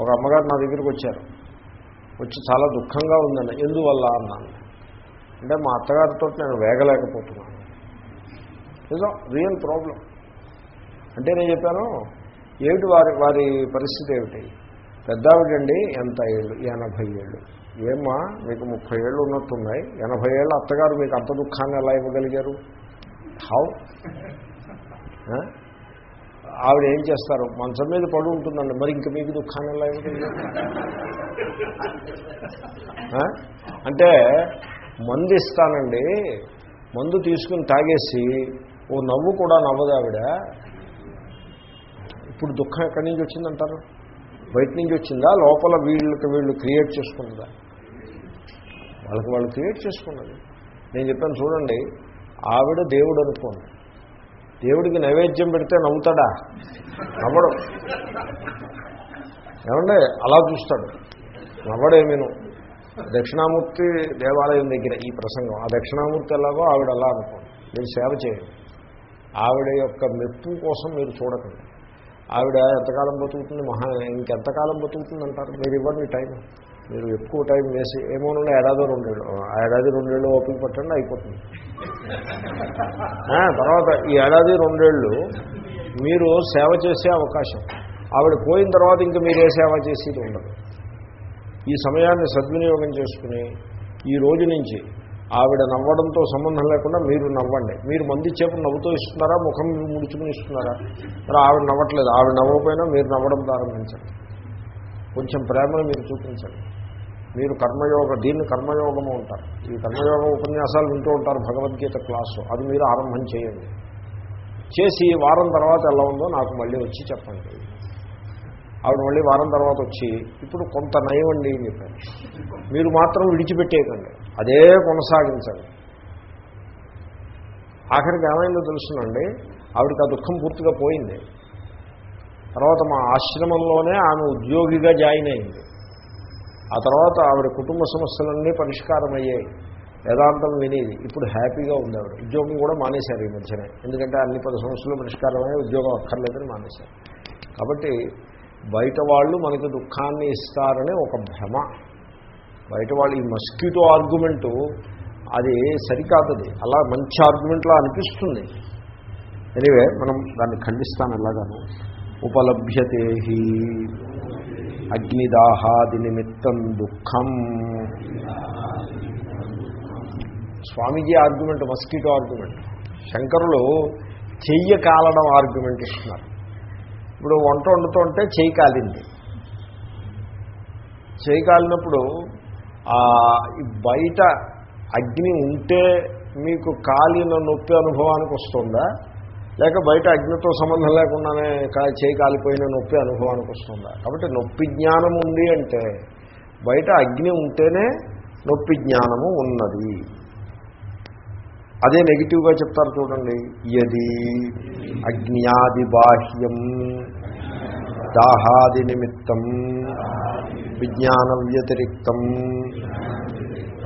ఒక అమ్మగారు నా దగ్గరికి వచ్చారు. వచ్చి చాలా దుఃఖంగా ఉందండి. ఎందువల్ల అన్నాను. అంటే మా అత్తగారితో నేను వేగలేకపోతున్నాను. ఏదో రియల్ ప్రాబ్లం అంటే నేను చెప్పాను ఏమిటి వారి వారి పరిస్థితి ఏమిటి? పెద్దావిడండి ఎంత ఏళ్ళు? ఎనభై ఏళ్ళు. ఏమ్మా మీకు ముప్పై ఏళ్ళు ఉన్నట్టున్నాయి. ఎనభై ఏళ్ళు అత్తగారు మీకు అంత దుఃఖాన్ని ఎలా ఇవ్వగలిగారు? హౌ ఆవిడ ఏం చేస్తారు? మంచం మీద పడు ఉంటుందండి. మరి ఇంక మీకు దుఃఖాన్ని ఎలా ఇవ్వగలిగారు అంటే మందు ఇస్తానండి. మందు తీసుకుని తాగేసి ఓ నవ్వు కూడా నవ్వదు ఆవిడ. ఇప్పుడు దుఃఖం ఎక్కడి నుంచి వచ్చిందంటారు? బయట నుంచి వచ్చిందా? లోపల వీళ్ళకి వీళ్ళు క్రియేట్ చేసుకున్నదా? వాళ్ళకి వాళ్ళు క్రియేట్ చేసుకున్నది. నేను చెప్పాను చూడండి ఆవిడ దేవుడు అనుకోండి. దేవుడికి నైవేద్యం పెడితే నవ్వుతాడా? నవ్వడం. ఏమంటే అలా చూస్తాడు. నవ్వడేమీను? దక్షిణామూర్తి దేవాలయం దగ్గర ఈ ప్రసంగం. ఆ దక్షిణామూర్తి ఎలాగో ఆవిడ అలా అనుకోండి. మీరు సేవ చేయండి. ఆవిడ యొక్క మెప్పు కోసం మీరు చూడకండి. ఆవిడ ఎంతకాలం బతుకుతుంది? మహా ఇంకెంతకాలం బతుకుతుంది అంటారు? మీరు ఇవ్వండి టైం మీరు ఎక్కువ టైం వేసి ఏమో ఏమోనండి ఏడాది రెండేళ్ళు. ఆ ఏడాది రెండేళ్ళు ఓపిక పట్టండి అయిపోతుంది. తర్వాత ఈ ఏడాది రెండేళ్ళు మీరు సేవ చేసే అవకాశం. ఆవిడ పోయిన తర్వాత ఇంకా మీరే సేవ చేసేది ఉండదు. ఈ సమయాన్ని సద్వినియోగం చేసుకుని ఈ రోజు నుంచి ఆవిడ నవ్వడంతో సంబంధం లేకుండా మీరు నవ్వండి. మీరు మంది చేపలు నవ్వుతూ ఇస్తున్నారా? ముఖం ముడుచుకుని ఇస్తున్నారా? మరి ఆవిడ నవ్వట్లేదు. ఆవిడ నవ్వకపోయినా మీరు నవ్వడం ప్రారంభించండి. కొంచెం ప్రేమను మీరు చూపించండి. మీరు కర్మయోగ దీన్ని కర్మయోగము ఉంటారు ఈ కర్మయోగ ఉపన్యాసాలు వింటూ ఉంటారు భగవద్గీత క్లాసు. అది మీరు ఆరంభం చేయండి. చేసి వారం తర్వాత ఎలా ఉందో నాకు మళ్ళీ వచ్చి చెప్పండి. ఆవిడ మళ్ళీ వారం తర్వాత వచ్చి ఇప్పుడు కొంత నయమండి అని మీరు మాత్రం విడిచిపెట్టేయకండి. అదే కొనసాగించండి. ఆఖరికి ఏమైందో తెలుసునండి. ఆవిడకి ఆ దుఃఖం పూర్తిగా పోయింది. తర్వాత మా ఆశ్రమంలోనే ఆమె ఉద్యోగిగా జాయిన్ అయింది. ఆ తర్వాత ఆవిడ కుటుంబ సమస్యలన్నీ పరిష్కారం అయ్యాయి వేదాంతం వినేది. ఇప్పుడు హ్యాపీగా ఉంది ఆవిడ. ఉద్యోగం కూడా మానేశారు ఈ మధ్యనే. ఎందుకంటే అన్ని పది సమస్యలు పరిష్కారమై ఉద్యోగం అక్కర్లేదని మానేశారు. కాబట్టి బయట వాళ్ళు మనకి దుఃఖాన్ని ఇస్తారని ఒక భ్రమ. బయట వాళ్ళు ఈ మస్కిటో ఆర్గ్యుమెంటు అది సరికాదది. అలా మంచి ఆర్గ్యుమెంట్లా అనిపిస్తుంది. ఎనివే మనం దాన్ని ఖండిస్తాను ఎలాగాను. ఉపలభ్యతే అగ్నిదాహాది నిమిత్తం దుఃఖం. Swamiji argument mosquito argument. శంకరులు చెయ్య కాలడం ఆర్గ్యుమెంట్ ఇస్తున్నారు. ఇప్పుడు వంట వండుతుంటే చెయ్యి కాలింది. చేయి కాలినప్పుడు బయట అగ్ని ఉంటే మీకు కాలిన నొప్పి అనుభవానికి వస్తుందా? లేక బయట అగ్నితో సంబంధం లేకుండానే కా- చేయి కాలిపోయిన నొప్పి అనుభవానికి వస్తుందా? కాబట్టి నొప్పి జ్ఞానం ఉంది అంటే బయట అగ్ని ఉంటేనే నొప్పి జ్ఞానము ఉన్నది. అదే నెగిటివ్గా చెప్తారు చూడండి. యది అగ్నియాది బాహ్యం దాహాది నిమిత్తం విజ్ఞాన వ్యతిరిక్తం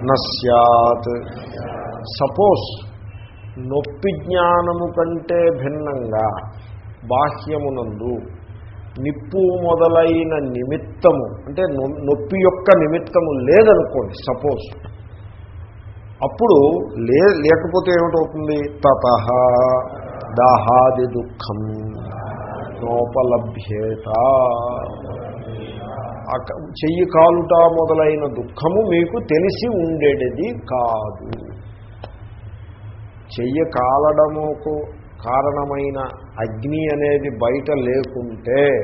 నస్యాత్ సపోజ్ నొప్పి జ్ఞానము కంటే భిన్నంగా బాహ్యమునందు నిప్పు మొదలైన నిమిత్తము అంటే నొ- నొప్పి యొక్క నిమిత్తము లేదనుకోండి సపోజ్. అప్పుడు లే లేకపోతే ఏమిటవుతుంది? తత దాహాది దుఃఖం నోపలభ్యేత చెయ్యి కాలుట మొదలైన దుఃఖము మీకు తెలిసి ఉండేది కాదు. చెయ్య కాలడముకు కారణమైన అగ్ని అనేది బయట లేకుంటే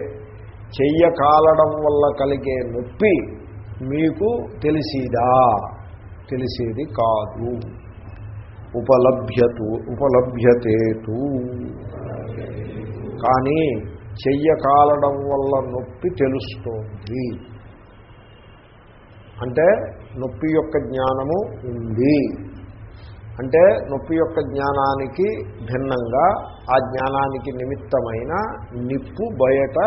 చెయ్య కాలడం వల్ల కలిగే నొప్పి మీకు తెలిసిదా? తెలిసేది కాదు. ఉపలభ్యతు ఉపలభ్యతేతు. కానీ చెయ్య కాలడం వల్ల నొప్పి తెలుస్తోంది. అంటే నొప్పి యొక్క జ్ఞానము ఉంది. అంటే నొప్పి యొక్క జ్ఞానానికి భిన్నంగా ఆ జ్ఞానానికి నిమిత్తమైన నిప్పు బయట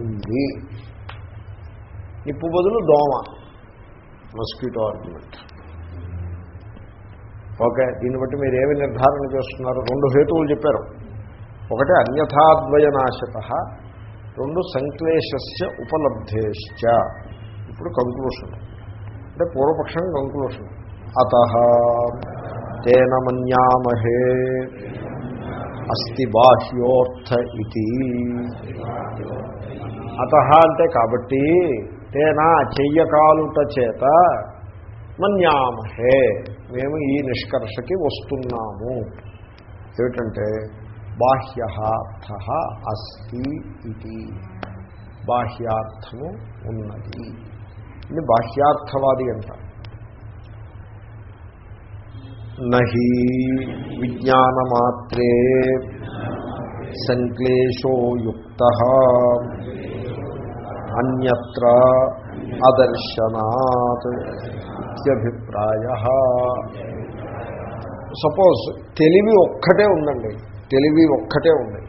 ఉంది. నిప్పు బదులు దోమ మస్కిటో ఆర్గ్యుమెంట్. ఓకే దీన్ని బట్టి మీరు ఏమి నిర్ధారణ చేస్తున్నారు? రెండు హేతువులు చెప్పారు. ఒకటి అన్యథాద్వయనాశత రెండు సంక్లేశస్య ఉపలబ్ధేశ్చ. ఇప్పుడు కంక్లూషన్ అంటే పూర్వపక్షం కంక్లూషన్ అత తేన మన్యామహే. అస్తి బాహ్యోర్థ ఇది అత అంటే కాబట్టి తేనా చెయ్యకాలుట చేత మన్యామహే. మేము ఈ నిష్కర్షకి వస్తున్నాము. ఏమిటంటే బాహ్య అర్థ అస్తి ఇది బాహ్యార్థము ఉన్నది. ఇది బాహ్యార్థవాది అంటారు. నహి విజ్ఞానమాత్రే సంక్లేశో యుక్త. అన్యత్ర అదర్శనాత్ ఇత్యభిప్రాయ. సపోజ్ తెలివి ఒక్కటే ఉందండి. తెలివి ఒక్కటే ఉంది.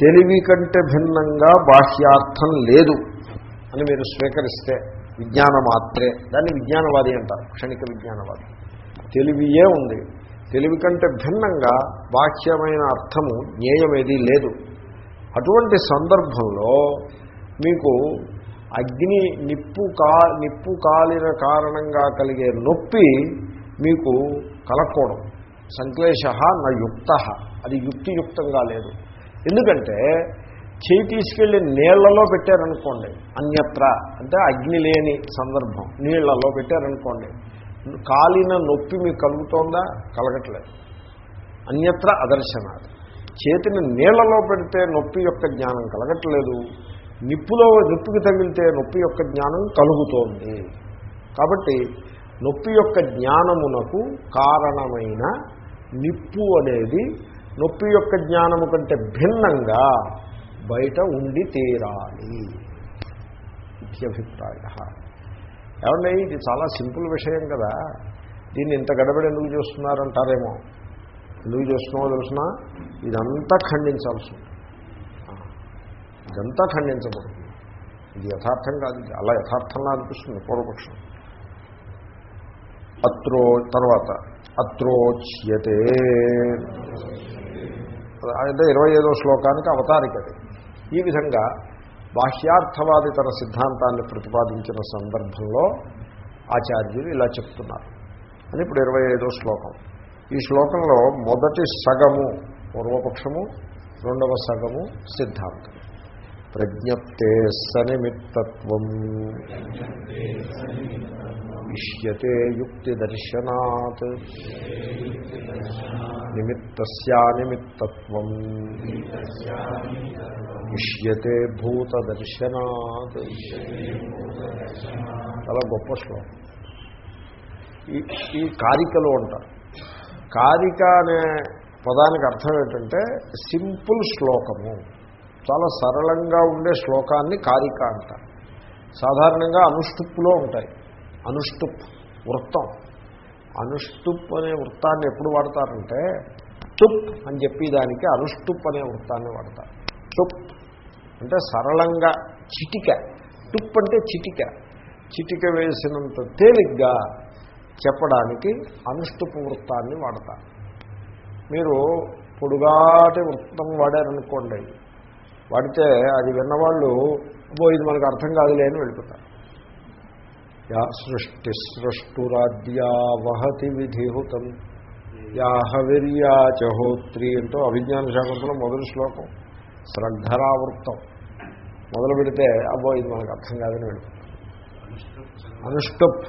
తెలివి కంటే భిన్నంగా బాహ్యార్థం లేదు అని మీరు స్వీకరిస్తే విజ్ఞాన మాత్రే దాన్ని విజ్ఞానవాది అంటారు. క్షణిక విజ్ఞానవాది. తెలివియే ఉంది. తెలివి కంటే భిన్నంగా బాహ్యమైన అర్థము జ్ఞేయమేదీ లేదు. అటువంటి సందర్భంలో మీకు అగ్ని నిప్పు కా నిప్పు కాలిన కారణంగా కలిగే నొప్పి మీకు కలక్కోవడం. సంక్లేశ నా యుక్త. అది యుక్తియుక్తంగా లేదు. ఎందుకంటే చేయి తీసుకెళ్ళి నీళ్ళలో పెట్టారనుకోండి అన్యత్ర అంటే అగ్ని లేని సందర్భం నీళ్ళలో పెట్టారనుకోండి కాలిన నొప్పి మీకు కలుగుతోందా? కలగట్లేదు. అన్యత్ర అదర్శనాలు చేతిని నీళ్ళలో పెడితే నొప్పి యొక్క జ్ఞానం కలగట్లేదు. నిప్పులో నిప్పుకి తగిలితే నొప్పి యొక్క జ్ఞానం కలుగుతోంది. కాబట్టి నొప్పి యొక్క జ్ఞానమునకు కారణమైన నిప్పు అనేది నొప్పి యొక్క జ్ఞానము కంటే భిన్నంగా బయట ఉండి తీరాలి. ఇత్యభిప్రాయ ఏమంటే ఇది చాలా సింపుల్ విషయం కదా. దీన్ని ఇంత గడబడి ఎందుకు చేస్తున్నారంటారేమో. ఎందుకు చేస్తున్నామో తెలుసిన? ఇదంతా ఖండించాల్సి ఉంది ఇదంతా ఖండించబడుతుంది ఇది యథార్థం కాదు. అలా యథార్థంలా అనిపిస్తుంది పూర్వపక్షం. అత్రో తర్వాత అత్రోచ్యతే. అంటే ఇరవై ఐదో శ్లోకానికి అవతారికది. ఈ విధంగా బాహ్యార్థవాది తన సిద్ధాంతాన్ని ప్రతిపాదించిన సందర్భంలో ఆచార్యులు ఇలా చెప్తున్నారు. అని ఇప్పుడు ఇరవై ఐదో శ్లోకం. ఈ శ్లోకంలో మొదటి సగము పూర్వపక్షము రెండవ సగము సిద్ధాంతం. ప్రజ్ఞప్తే సనిమిత్తత్వం ఇష్యతే యుక్తిదర్శనాత్. నిమిత్తస్యానిమిత్తత్వం ఇష్యతే భూతదర్శనాత్. చాలా గొప్ప శ్లోకం. ఈ ఈ కారికలు అంటారు కారిక అనే పదానికి అర్థం ఏంటంటే సింపుల్ శ్లోకము. చాలా సరళంగా ఉండే శ్లోకాన్ని కారిక అంటారు సాధారణంగా అనుష్ఠుప్పులో ఉంటాయి. అనుష్టుప్ వృత్తం. అనుష్టుప్ అనే వృత్తాన్ని ఎప్పుడు వాడతారంటే తుప్ అని చెప్పి దానికి అనుష్టుప్ అనే వృత్తాన్ని వాడతారు. తుప్ అంటే సరళంగా చిటిక. టుప్ అంటే చిటిక. చిటిక వేసినంత తేలిగ్గా చెప్పడానికి అనుష్టుప్ వృత్తాన్ని వాడతారు. మీరు పొడుగాటి వృత్తం వాడారనుకోండి వాడితే అది విన్నవాళ్ళు అబ్బో ఇది మనకు అర్థం కాదులే అని వెళ్ళిపోతారు. యా సృష్టి సృష్టురాద్యా వహతి విధిహుతం. యాహవిర్యా చహోత్రి అంటూ అభిజ్ఞాన శాకుంతలో మొదటి శ్లోకం. శ్రద్ధరావృత్తం. మొదలు పెడితే అబ్బో ఇది మనకు అర్థం కాదని వెళ్ళిపోతాం అనుష్టుప్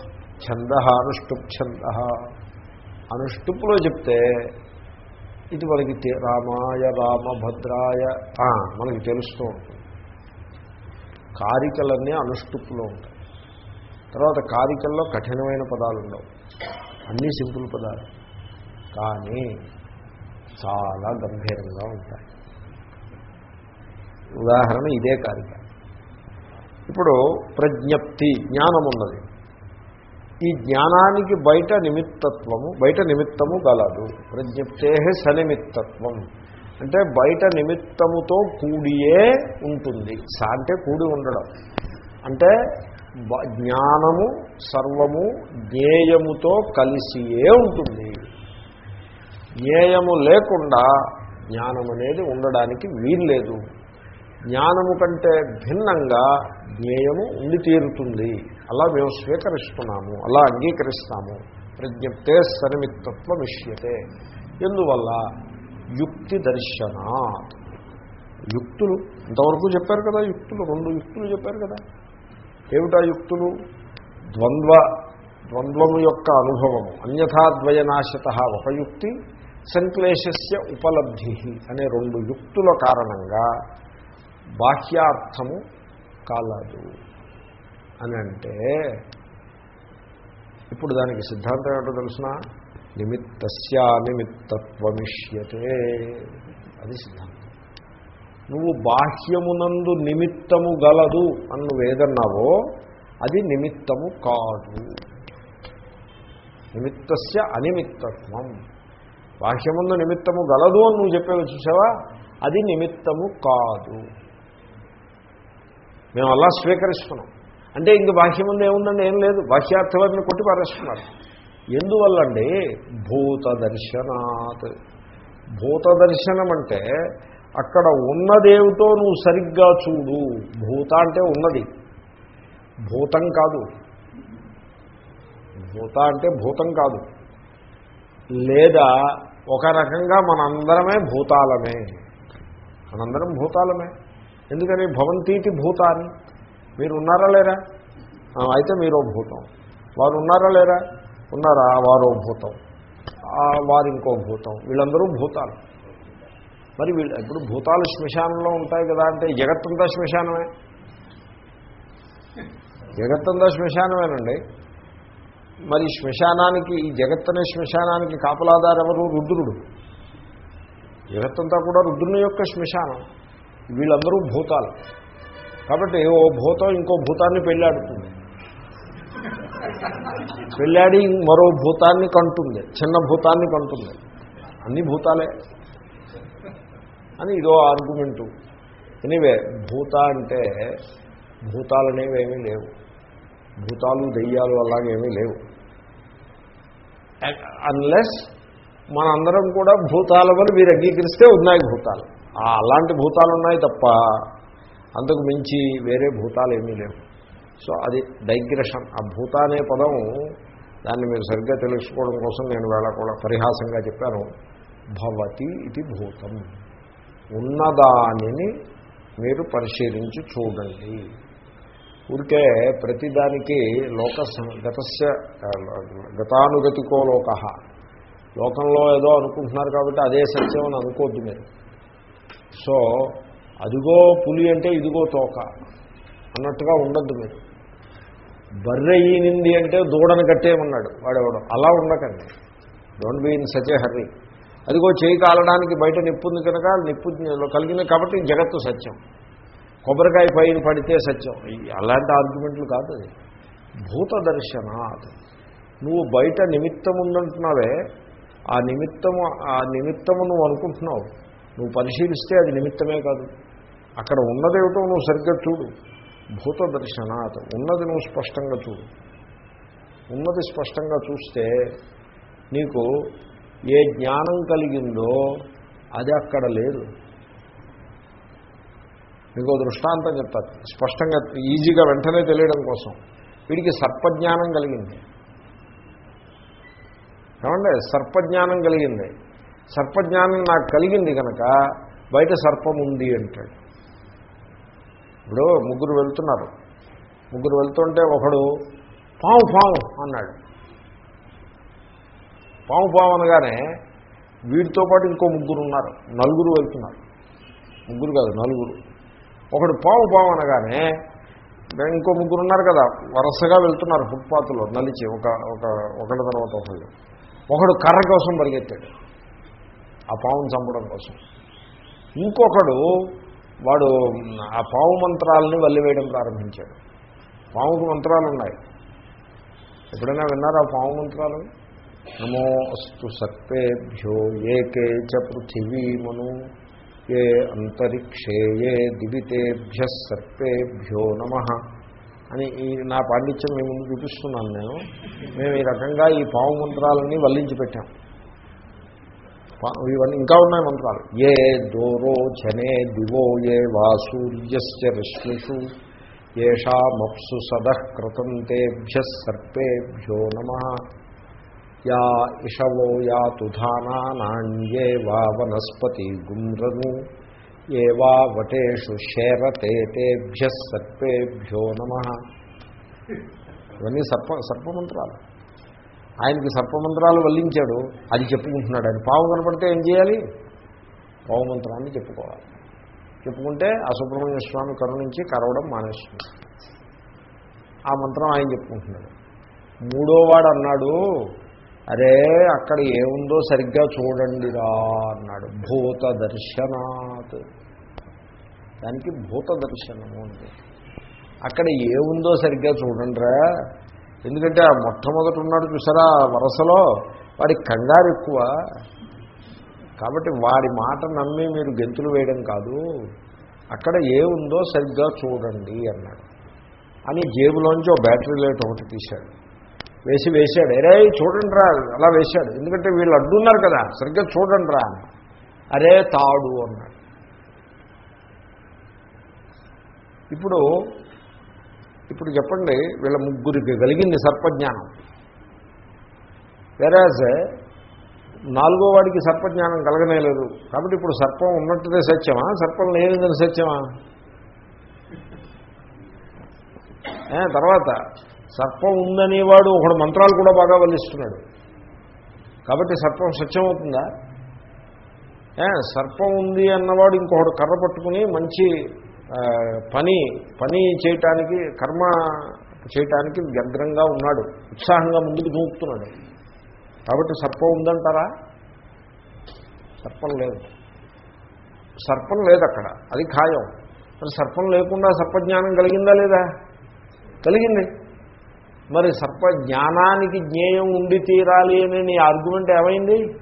ఛంద అనుష్టుప్ ఛంద. అనుష్టుప్లో చెప్తే ఇది మనకి రామాయ రామభద్రాయ ఆ, మనకి తెలుస్తూ ఉంటుంది. కారికలన్నీ అనుష్టుప్లో ఉంటాయి. తర్వాత కారికల్లో కఠినమైన పదాలు ఉండవు అన్నీ సింపుల్ పదాలు. కానీ చాలా గంభీరంగా ఉంటాయి. ఉదాహరణ ఇదే కారిక. ఇప్పుడు ప్రజ్ఞప్తి జ్ఞానం ఉన్నది ఈ జ్ఞానానికి బయట నిమిత్తత్వము బయట నిమిత్తము గలదు. ప్రజ్ఞప్తే సనిమిత్తత్వం. అంటే బయట నిమిత్తముతో కూడియే ఉంటుంది. స అంటే కూడి ఉండడం. అంటే జ్ఞానము సర్వము జ్ఞేయముతో కలిసియే ఉంటుంది. జ్ఞేయము లేకుండా జ్ఞానం అనేది ఉండడానికి వీల్లేదు. జ్ఞానము కంటే భిన్నంగా జ్ఞేయము ఉండి తీరుతుంది. అలా మేము స్వీకరిస్తున్నాము అలా అంగీకరిస్తాము. ప్రజ్ఞప్తే సనిమిత్తత్వం ఇష్యతే ఎందువల్ల? యుక్తి దర్శనాత్. యుక్తులు ఇంతవరకు చెప్పారు కదా యుక్తులు రెండు యుక్తులు చెప్పారు కదా. ఏమిటా యుక్తులు ద్వంద్వ ద్వంద్వము యొక్క అనుభవము. అన్యథాద్వయనాశత ఒక యుక్తి సంక్లేశస్య ఉపలబ్ధి అనే రెండు యుక్తుల కారణంగా బాహ్యార్థము కాలదు. అని అంటే ఇప్పుడు దానికి సిద్ధాంతం ఏమిటో నిమిత్తస్యా నిమిత్తత్వమిష్యతే. అది సిద్ధాంతం. నువ్వు బాహ్యమునందు నిమిత్తము గలదు అని నువ్వేదన్నావో అది నిమిత్తము కాదు. నిమిత్తస్య అనిమిత్తత్వం. బాహ్యముందు నిమిత్తము గలదు అని నువ్వు చెప్పేవి చూసావా? అది నిమిత్తము కాదు. మేము అలా స్వీకరిస్తున్నాం. అంటే ఇంక బాహ్యముందు ఏముందండి? ఏం లేదు. బాహ్యార్థవారిని కొట్టి పారేస్తున్నారు. ఎందువల్లండి భూత దర్శనాత్ భూత దర్శనం అంటే అక్కడ ఉన్నదేమిటో నువ్వు సరిగ్గా చూడు. భూత అంటే ఉన్నది. భూతం కాదు. భూత అంటే భూతం కాదు. లేదా ఒక రకంగా మనందరమే భూతాలమే. మనందరం భూతాలమే. ఎందుకని? భవంతీతి భూతాన్ని. మీరు ఉన్నారా లేరా అయితే మీరో భూతం. వారు ఉన్నారా లేరా? ఉన్నారా? వారో భూతం. ఆ, భూతం. వీళ్ళందరూ భూతాలు. మరి వీళ్ళు ఇప్పుడు భూతాలు శ్మశానంలో ఉంటాయి కదా అంటే జగత్తంతా శ్మశానమే. జగత్తంతా శ్మశానమేనండి. మరి శ్మశానానికి ఈ జగత్తనే శ్మశానానికి కాపలాదారు ఎవరు రుద్రుడు. జగత్తంతా కూడా రుద్రుని యొక్క శ్మశానం. వీళ్ళందరూ భూతాలు. కాబట్టి ఓ భూతం ఇంకో భూతాన్ని పెళ్ళాడుతుంది. పెళ్ళాడి మరో భూతాన్ని కంటుంది. చిన్న భూతాన్ని కంటుంది. అన్ని భూతాలే. అని ఇదో ఆర్గ్యుమెంటు. ఎనివే భూత అంటే భూతాలు అనేవి ఏమీ లేవు. భూతాలు దెయ్యాలు అలాగేమీ లేవు. అన్లెస్ మనందరం కూడా భూతాలమని మీరు అంగీకరిస్తే ఉన్నాయి భూతాలు. అలాంటి భూతాలు ఉన్నాయి తప్ప అంతకు మించి వేరే భూతాలు ఏమీ లేవు. సో అది డైగ్రెషన్. ఆ భూత అనే పదం దాన్ని మీరు సరిగ్గా తెలుసుకోవడం కోసం నేను వేళ కూడా పరిహాసంగా చెప్పాను. భవతి ఇది భూతం. ఉన్నదానిని మీరు పరిశీలించి చూడండి. ఊరికే ప్రతిదానికి లోక సం- గతస్య గతానుగతికో లోక. లోకంలో ఏదో అనుకుంటున్నారు కాబట్టి అదే సత్యం అని అనుకోద్దు మీరు. సో అదిగో పులి అంటే ఇదిగో తోక అన్నట్టుగా ఉండద్దు మీరు. బర్రె ఈనింది అంటే దూడను కట్టేయమన్నాడు వాడెవడం. అలా ఉండకండి. Don't be in such a hurry అదిగో చేయి కాలడానికి బయట నిప్పుంది కనుక నిప్పు కలిగింది కాబట్టి జగత్తు సత్యం. కొబ్బరికాయ పైన పడితే సత్యం. అలాంటి ఆర్గ్యుమెంట్లు కాదు అది. భూత దర్శనాత్ నువ్వు బయట నిమిత్తం ఉందంటున్నావే ఆ నిమిత్తము ఆ నిమిత్తము నువ్వు అనుకుంటున్నావు. నువ్వు పరిశీలిస్తే అది నిమిత్తమే కాదు. అక్కడ ఉన్నదేమిటో నువ్వు సరిగ్గా చూడు. భూత దర్శనాత్ ఉన్నది నువ్వు స్పష్టంగా చూడు. ఉన్నది స్పష్టంగా చూస్తే నీకు ఏ జ్ఞానం కలిగిందో అది అక్కడ లేదు. మీకు దృష్టాంతం చెప్తారు స్పష్టంగా ఈజీగా వెంటనే తెలియడం కోసం. వీడికి సర్పజ్ఞానం కలిగింది. ఏమండి? సర్పజ్ఞానం కలిగింది. సర్పజ్ఞానం నాకు కలిగింది కనుక బయట సర్పం ఉంది అంటాడు. ఇప్పుడు ముగ్గురు వెళ్తున్నారు. ముగ్గురు వెళ్తుంటే ఒకడు పాము పాము అన్నాడు. పాము పాము అనగానే వీడితో పాటు ఇంకో ముగ్గురు ఉన్నారు నలుగురు వెళ్తున్నారు. ముగ్గురు కాదు నలుగురు. ఒకడు పాము పాము అనగానే ఇంకో ముగ్గురు ఉన్నారు కదా వరుసగా వెళ్తున్నారు ఫుట్పాత్లో నలిచి ఒక ఒక ఒకటి తర్వాత ఒకళ్ళు. ఒకడు కర్ర కోసం పరిగెత్తాడు. ఆ పావును చంపడం కోసం. ఇంకొకడు వాడు ఆ పావు మంత్రాలని వల్లివేయడం ప్రారంభించాడు. పావుకు మంత్రాలు ఉన్నాయి ఎప్పుడైనా విన్నారా పావు మంత్రాలు? నమో అస్తు సర్పేభ్యో ఏకే చ పృథివీమను ఏ అంతరిక్షే ఏ దివితేభ్య సర్పేభ్యో నమ అని ఈ నా పాండిత్యం మీ ముందు చూపిస్తున్నాను నేను. మేము ఈ రకంగా ఈ పావు మంత్రాలన్నీ వల్లించి పెట్టాం. ఇవన్నీ ఇంకా ఉన్నాయి మంత్రాలు. ఏ దోరో జనే దివో ఏ వా సూర్యస్య రశ్మిషు ఏషామప్సు సదః కృతం తేభ్య సర్పేభ్యో నమ యా ఇషవో యాతుధానానాన్యే వా వనస్పతి గుమ్రను ఏ వా వటేషు శేరతే తేభ్య సర్పేభ్యో నమ. ఇవన్నీ సర్ప సర్పమంత్రాలు. ఆయనకి సర్పమంత్రాలు వల్లించాడు అది చెప్పుకుంటున్నాడు ఆయన. పావు కనపడితే ఏం చేయాలి? పావు మంత్రాన్ని చెప్పుకోవాలి. చెప్పుకుంటే ఆ సుబ్రహ్మణ్య స్వామి కరుణించి కరవడం మానేస్తుంది. ఆ మంత్రం ఆయన చెప్పుకుంటున్నాడు. మూడోవాడు అన్నాడు అరే అక్కడ ఏముందో సరిగ్గా చూడండిరా అన్నాడు. భూత దర్శనాత్ దానికి భూత దర్శనము ఉంది. అక్కడ ఏముందో సరిగ్గా చూడండిరా. ఎందుకంటే ఆ మొట్టమొదటి ఉన్నాడు చూసారా వరసలో వాడి కంగారు ఎక్కువ. కాబట్టి వాడి మాట నమ్మి మీరు గెంతులు వేయడం కాదు. అక్కడ ఏముందో సరిగ్గా చూడండి అన్నాడు. అని జేబులోంచి ఒక బ్యాటరీ లైట్ ఒకటి తీశాడు. వేసి వేశాడు అరే చూడండి రా అలా వేశాడు ఎందుకంటే వీళ్ళు అడ్డున్నారు కదా సరిగ్గా చూడండి రా అని. అరే తాడు అన్నాడు. ఇప్పుడు ఇప్పుడు చెప్పండి వీళ్ళ ముగ్గురికి కలిగింది సర్పజ్ఞానం. వెరాజ్ నాలుగో వాడికి సర్పజ్ఞానం కలగనేలేదు కాబట్టి ఇప్పుడు సర్పం ఉన్నట్టుదే సత్యమా? సర్పం లేనిదని సత్యమా? తర్వాత సర్పం ఉందని వాడు ఒకడు మంత్రాలు కూడా బాగా వల్లిస్తున్నాడు. కాబట్టి సర్పం సత్యమవుతుందా? సర్పం ఉంది అన్నవాడు ఇంకొకడు కర్ర పట్టుకుని మంచి పని పని చేయటానికి కర్మ చేయటానికి వ్యగ్రంగా ఉన్నాడు. ఉత్సాహంగా ముందుకు దూకుతున్నాడు కాబట్టి సర్పం ఉందంటారా? సర్పం లేదు. సర్పం లేదు అక్కడ. అది ఖాయం. మరి సర్పం లేకుండా సర్పజ్ఞానం కలిగిందా లేదా? కలిగింది. మరి సర్ప జ్ఞానానికి జ్ఞేయం ఉండి తీరాలి అని నీ ఆర్గ్యుమెంట్ ఏమైంది?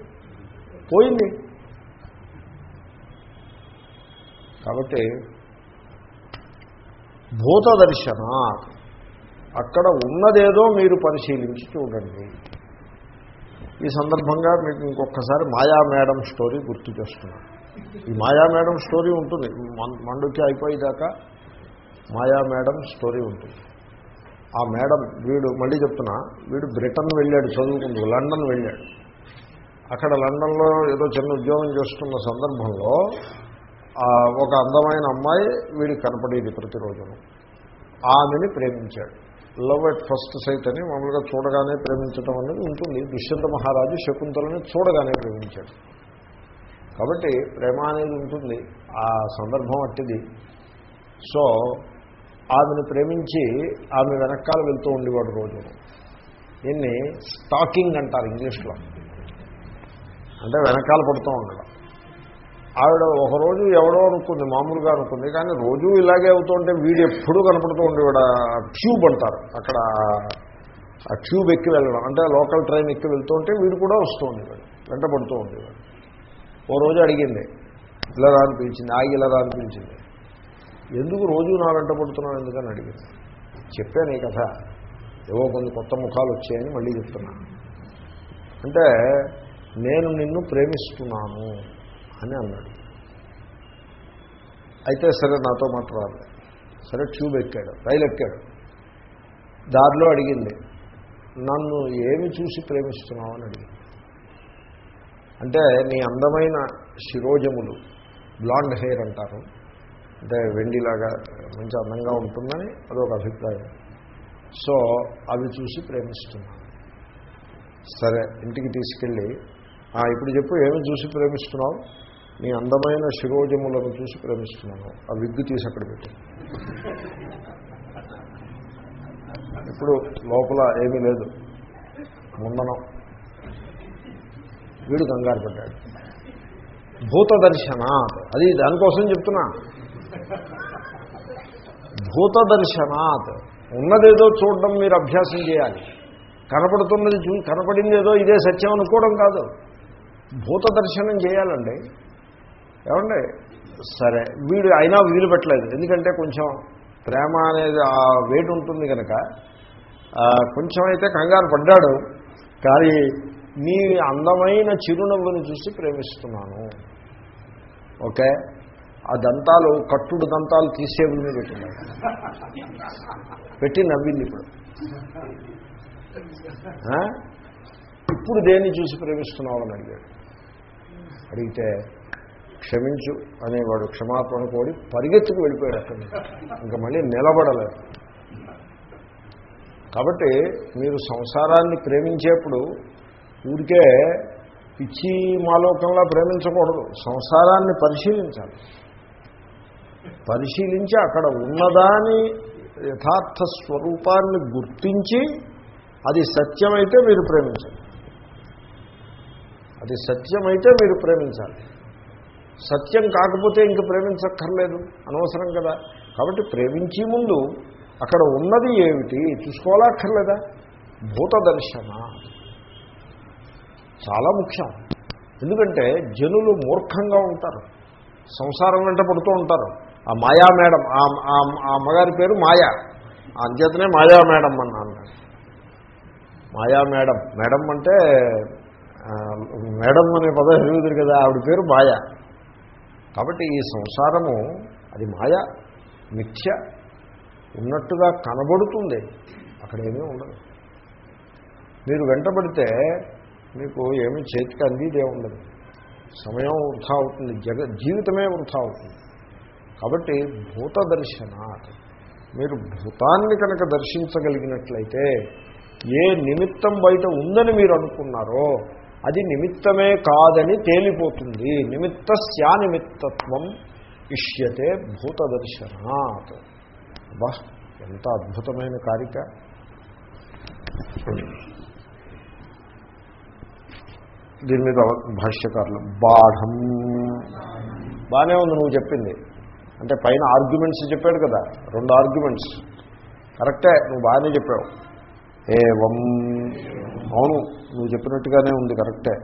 పోయింది. కాబట్టి భూత దర్శన అక్కడ ఉన్నదేదో మీరు పరిశీలించి చూడండి ఈ సందర్భంగా మీకు ఇంకొకసారి మాయా మేడం స్టోరీ గుర్తు చేస్తున్నాను. ఈ మాయా మేడం స్టోరీ ఉంటుంది. మం- మండుకి అయిపోయేదాకా మాయా మేడం స్టోరీ ఉంటుంది. ఆ మేడం వీడు మళ్ళీ చెప్తున్నా వీడు బ్రిటన్ వెళ్ళాడు చదువుకుంటూ లండన్ వెళ్ళాడు. అక్కడ లండన్లో ఏదో చిన్న ఉద్యోగం చేస్తున్న సందర్భంలో ఒక అందమైన అమ్మాయి వీడికి కనపడేది ప్రతిరోజును. ఆమెని ప్రేమించాడు. లవ్ ఎట్ ఫస్ట్ సైట్ అని మామూలుగా చూడగానే ప్రేమించడం అనేది ఉంటుంది. దుష్యంత మహారాజు శకుంతలని చూడగానే ప్రేమించాడు. కాబట్టి ప్రేమ అనేది ఉంటుంది. ఆ సందర్భం అట్టిది. సో ఆమెను ప్రేమించి ఆమె వెనకాల వెళ్తూ ఉండేవాడు రోజు. దీన్ని స్టాకింగ్ అంటారు ఇంగ్లీష్లో. అంటే వెనకాల పడుతూ ఉండడం. ఆవిడ ఒకరోజు ఎవడో అనుకుంది మామూలుగా అనుకుంది కానీ రోజు ఇలాగే అవుతుంటే వీడు ఎప్పుడూ కనపడుతూ ఉండేవాడు. ట్యూబ్ అంటారు అక్కడ ఆ ట్యూబ్ ఎక్కి వెళ్ళడం అంటే లోకల్ ట్రైన్ ఎక్కి వెళ్తూ ఉంటే వీడు కూడా వస్తూ ఉండేవాడు వెంట పడుతూ ఉండేవాడు. ఓ రోజు అడిగింది ఇలా రా అనిపించింది ఆగి ఇలా రా అనిపించింది ఎందుకు రోజు నా వెంట పడుతున్నావు ఎందుకని అడిగింది చెప్పాను ఈ కథ. ఏవో కొన్ని కొత్త ముఖాలు వచ్చాయని మళ్ళీ చెప్తున్నా. అంటే నేను నిన్ను ప్రేమిస్తున్నాను అని అన్నాడు. అయితే సరే నాతో మాట్లాడాలి సరే ట్యూబ్ ఎక్కాడు రైలు ఎక్కాడు. దారిలో అడిగింది నన్ను ఏమి చూసి ప్రేమిస్తున్నావు? అని అడిగింది. అంటే నీ అందమైన శిరోజములు బ్లాండ్ హెయిర్ అంటారు. అంటే వెండిలాగా మంచి అందంగా ఉంటుందని అదొక అభిప్రాయం. సో అవి చూసి ప్రేమిస్తున్నాను. సరే ఇంటికి తీసుకెళ్ళి ఇప్పుడు చెప్పు ఏమి చూసి ప్రేమిస్తున్నావు? నీ అందమైన శిరోజములను చూసి ప్రేమిస్తున్నాను. ఆ విగ్గు తీసి అక్కడ పెట్టు. ఇప్పుడు లోపల ఏమీ లేదు. ముందనం. వీడు కంగారు పడ్డాడు. భూత దర్శనాత్ అది దానికోసం చెప్తున్నా. భూత దర్శనాత్ ఉన్నదేదో చూడడం మీరు అభ్యాసం చేయాలి. కనపడుతున్నది చూ కనపడింది ఏదో ఇదే సత్యం అనుకోవడం కాదు. భూత దర్శనం చేయాలండి. ఏమండి? సరే వీడు అయినా వీలు పెట్టలేదు. ఎందుకంటే కొంచెం ప్రేమ అనేది ఆ వేటు ఉంటుంది కనుక కొంచెం అయితే కంగారు పడ్డాడు. కానీ నీ అందమైన చిరునవ్వుని చూసి ప్రేమిస్తున్నాను. ఓకే? ఆ దంతాలు కట్టుడు దంతాలు తీసేవి మీద పెట్టినాడు పెట్టి నవ్వింది ఇప్పుడు. ఇప్పుడు దేన్ని చూసి ప్రేమిస్తున్నావు అని అడిగాడు. అడిగితే క్షమించు అనేవాడు క్షమాపణ కోడి పరిగెత్తుకు వెళ్ళిపోయాడు అక్కడ ఇంకా మళ్ళీ నిలబడలేదు. కాబట్టి మీరు సంసారాన్ని ప్రేమించేప్పుడు ఊరికే పిచ్చి మాలోకంలా ప్రేమించకూడదు. సంసారాన్ని పరిశీలించాలి. పరిశీలించి అక్కడ ఉన్నదాని యథార్థ స్వరూపాన్ని గుర్తించి అది సత్యమైతే మీరు ప్రేమించాలి. అది సత్యమైతే మీరు ప్రేమించాలి. సత్యం కాకపోతే ఇంక ప్రేమించక్కర్లేదు. అనవసరం కదా. కాబట్టి ప్రేమించే ముందు అక్కడ ఉన్నది ఏమిటి చూసుకోవాలక్కర్లేదా? భూత దర్శన. చాలా ముఖ్యం. ఎందుకంటే జనులు మూర్ఖంగా ఉంటారు. సంసారం వెంట పడుతూ ఉంటారు. ఆ మాయా మేడం ఆ- ఆ- అమ్మగారి పేరు మాయా. అంచేతనే మాయా మేడం అన్నా మాయా మేడం. మేడం అంటే మేడం అనే పదం ఎరుగుతుంది కదా ఆవిడ పేరు మాయా. కాబట్టి ఈ సంసారము అది మాయ మిథ్య ఉన్నట్టుగా కనబడుతుంది. అక్కడ ఏమీ ఉండదు. మీరు వెంటబడితే మీకు ఏమీ చేతికి అందిదే ఉండదు. సమయం వృధా అవుతుంది. జగ జీవితమే వృధా అవుతుంది. కాబట్టి భూత దర్శన మీరు భూతాన్ని కనుక దర్శించగలిగినట్లయితే ఏ నిమిత్తం బయట ఉందని మీరు అనుకున్నారో అది నిమిత్తమే కాదని తేలిపోతుంది. నిమిత్త నిమిత్తత్వం ఇష్యతే భూత దర్శనాత్. బా ఎంత అద్భుతమైన కారిక. దీని మీద భాష్యకారులు బాఢం బాగానే ఉంది నువ్వు చెప్పింది. అంటే పైన ఆర్గ్యుమెంట్స్ చెప్పాడు కదా రెండు ఆర్గ్యుమెంట్స్. కరెక్టే నువ్వు బాగానే చెప్పావు. ఏవం అవును నువ్వు చెప్పినట్టుగానే ఉంది కరెక్టే.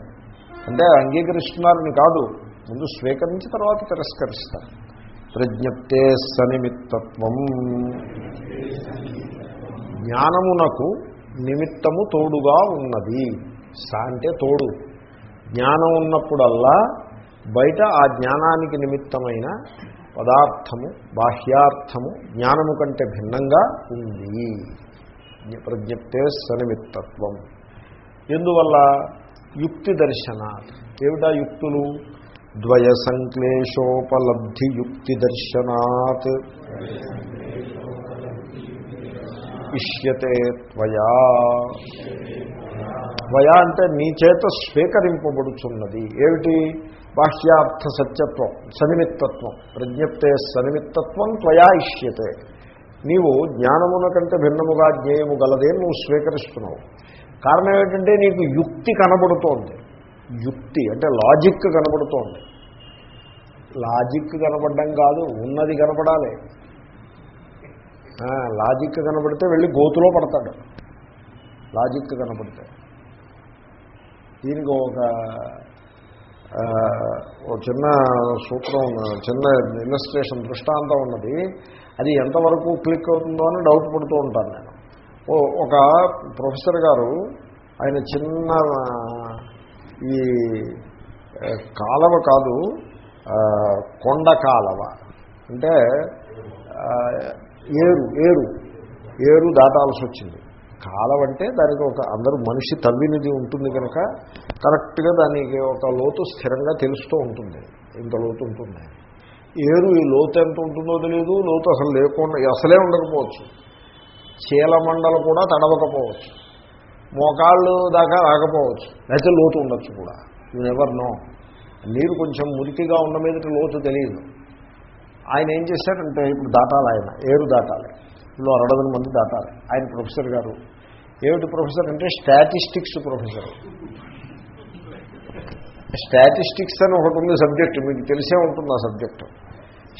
అంటే అంగీకరిస్తున్నారని కాదు ముందు స్వీకరించి తర్వాత తిరస్కరిస్తారు. ప్రజ్ఞప్తే సనిమిత్తత్వం. జ్ఞానమునకు నిమిత్తము తోడుగా ఉన్నది. స అంటే తోడు. జ్ఞానం ఉన్నప్పుడల్లా బయట ఆ జ్ఞానానికి నిమిత్తమైన పదార్థము బాహ్యార్థము జ్ఞానము కంటే భిన్నంగా ఉంది. ప్రజ్ఞప్తే సనిమిత్తత్వం ఎందువల్ల? యుక్తి దర్శనాత్ ఏమిటా యుక్తులు? ద్వయ సంక్లేశోపలబ్ధి యుక్తి దర్శనాత్. ఇష్యతే త్వయా. త్వయా అంటే నీ చేత స్వీకరింపబడుచున్నది. ఏమిటి? బాహ్యార్థ సత్యత్వం సనిమిత్తత్వం ప్రజ్ఞప్తే సనిమిత్తత్వం త్వయా ఇష్యతే నీవు జ్ఞానమున కంటే భిన్నముగా జ్ఞేయము గలదే నువ్వు స్వీకరిస్తున్నావు. కారణం ఏంటంటే నీకు యుక్తి కనబడుతోంది. యుక్తి అంటే లాజిక్ కనబడుతోంది. లాజిక్ కనబడడం కాదు ఉన్నది కనపడాలి లాజిక్ కనబడితే వెళ్ళి గోతులో పడతాడు. లాజిక్ కనపడితే దీనికి ఒక ఒక చిన్న సూత్రం చిన్న ఇల్లస్ట్రేషన్ దృష్టాంతం ఉన్నది. అది ఎంతవరకు క్లిక్ అవుతుందో అని డౌట్ పడుతూ ఉంటాను నేను. ఒక ప్రొఫెసర్ గారు ఆయన చిన్న ఈ కాలవ కాదు కొండ కాలవ. అంటే ఏరు ఏరు ఏరు దాటాల్సి వచ్చింది. కాలం అంటే దానికి ఒక అందరూ మనిషి తవ్వినది ఉంటుంది కనుక కరెక్ట్గా దానికి ఒక లోతు స్థిరంగా తెలుస్తూ ఉంటుంది. ఇంత లోతు ఉంటుంది. ఏరు ఈ లోతు ఎంత ఉంటుందో తెలియదు లోతు అసలు లేకుండా అసలే ఉండకపోవచ్చు. చీలమండలు కూడా తడవకపోవచ్చు. మోకాళ్ళు దాకా రాకపోవచ్చు. లేకపోతే లోతు ఉండొచ్చు కూడా. యూ నెవర్ నో నీరు కొంచెం మురికిగా ఉన్న మీద లోతు తెలియదు ఆయన ఏం చేశారంటే ఇప్పుడు దాటాలి ఆయన ఏరు దాటాలి. ఇప్పుడు అరడదన మంది దాటాలి. ఆయన ప్రొఫెసర్ గారు ఏమిటి ప్రొఫెసర్ అంటే స్టాటిస్టిక్స్ ప్రొఫెసర్. స్టాటిస్టిక్స్ అని ఒకటి ఉంది సబ్జెక్ట్ మీకు తెలిసే ఉంటుంది ఆ సబ్జెక్టు.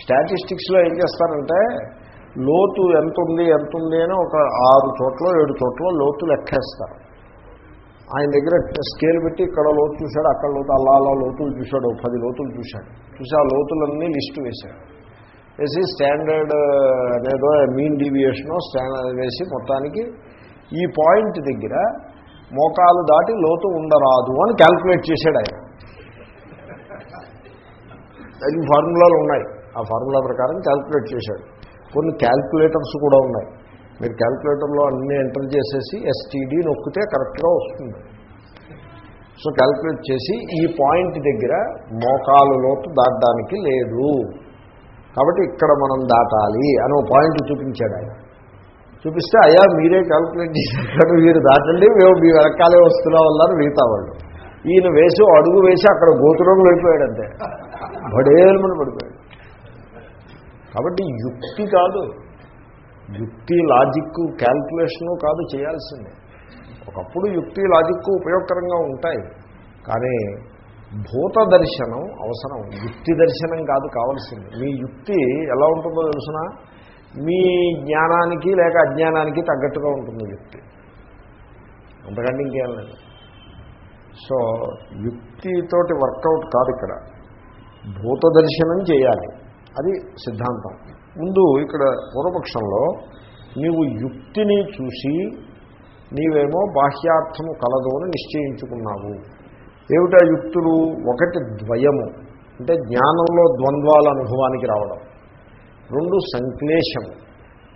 స్టాటిస్టిక్స్లో ఏం చేస్తారంటే లోతు ఎంత ఉంది ఎంత ఉంది అని ఒక ఆరు చోట్ల ఏడు చోట్ల లోతు లెక్కేస్తారు. ఆయన దగ్గర స్కేల్ పెట్టి ఇక్కడ లోతు చూశాడు అక్కడ లోతు అలా అలా లోతులు చూశాడు పది లోతులు చూశాడు. చూసి ఆ లోతులన్నీ లిస్టు వేశాడు. వేసి స్టాండర్డ్ అనేదో మీన్ డీవియేషను స్టాండర్డ్ వేసి మొత్తానికి ఈ పాయింట్ దగ్గర మోకాలు దాటి లోతు ఉండరాదు అని క్యాల్కులేట్ చేశాడు ఆయన. అది ఫార్ములాలు ఉన్నాయి. ఆ ఫార్ములా ప్రకారం క్యాల్కులేట్ చేశాడు. కొన్ని క్యాల్కులేటర్స్ కూడా ఉన్నాయి. మీరు క్యాల్కులేటర్లో అన్నీ ఎంటర్ చేసేసి ఎస్టీడీ నొక్కితే కరెక్ట్గా వస్తుంది. సో క్యాల్కులేట్ చేసి ఈ పాయింట్ దగ్గర మోకాలు లోతు దాటడానికి లేదు. కాబట్టి ఇక్కడ మనం దాటాలి అని ఒక పాయింట్ చూపించాడు ఆయన. చూపిస్తే అయ్యా మీరే క్యాల్కులేట్ చేశారు మీరు దాటండి మేము మీ వెనకాలే వస్తున్నాం వల్లని మిగతా వాళ్ళు. ఈయన వేసి అడుగు వేసి అక్కడ గోతురంలో వెళ్ళిపోయాడు అంతే. బడేలమని పడిపోయాడు. కాబట్టి యుక్తి కాదు. యుక్తి లాజిక్ క్యాల్కులేషను కాదు చేయాల్సిందే. ఒకప్పుడు యుక్తి లాజిక్ ఉపయోగకరంగా ఉంటాయి. కానీ భూత దర్శనం అవసరం. యుక్తి దర్శనం కాదు కావాల్సింది. మీ యుక్తి ఎలా ఉంటుందో తెలుసినా? మీ జ్ఞానానికి లేక అజ్ఞానానికి తగ్గట్టుగా ఉంటుంది యుక్తి. అంతకంటే ఇంకేం లేదు. సో యుక్తితోటి వర్కౌట్ కాదు ఇక్కడ. భూత దర్శనం చేయాలి. అది సిద్ధాంతం. ముందు ఇక్కడ పూర్వపక్షంలో నీవు యుక్తిని చూసి నీవేమో బాహ్యార్థము కలదు అని నిశ్చయించుకున్నావు. ఏమిటా యుక్తులు? ఒకటి ద్వయము. అంటే జ్ఞానంలో ద్వంద్వాల అనుభవానికి రావడం. రెండు సంక్లేశము